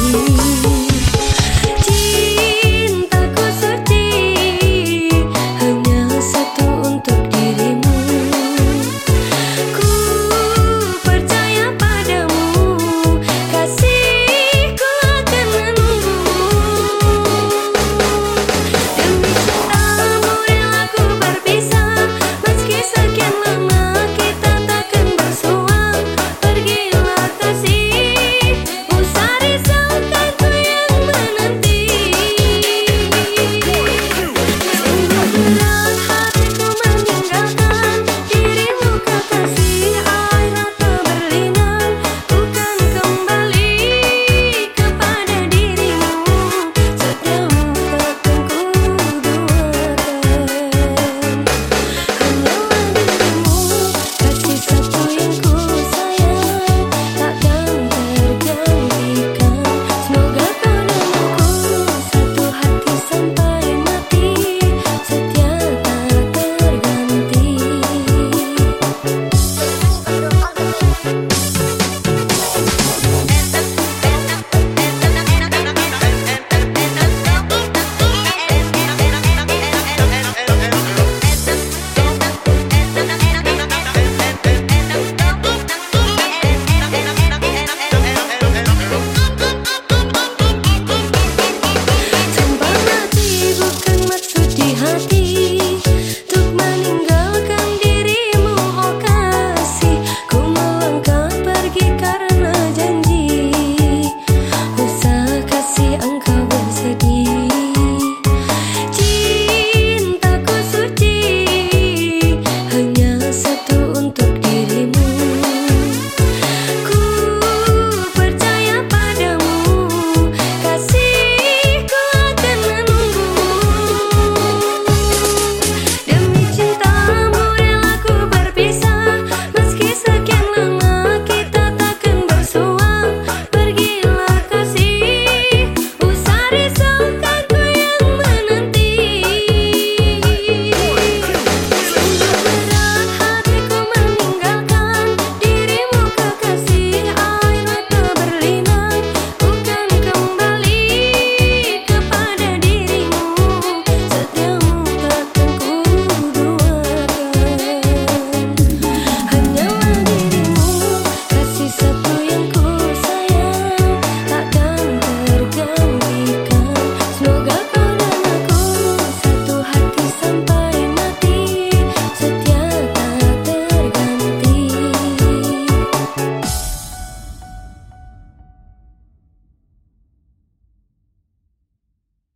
mim.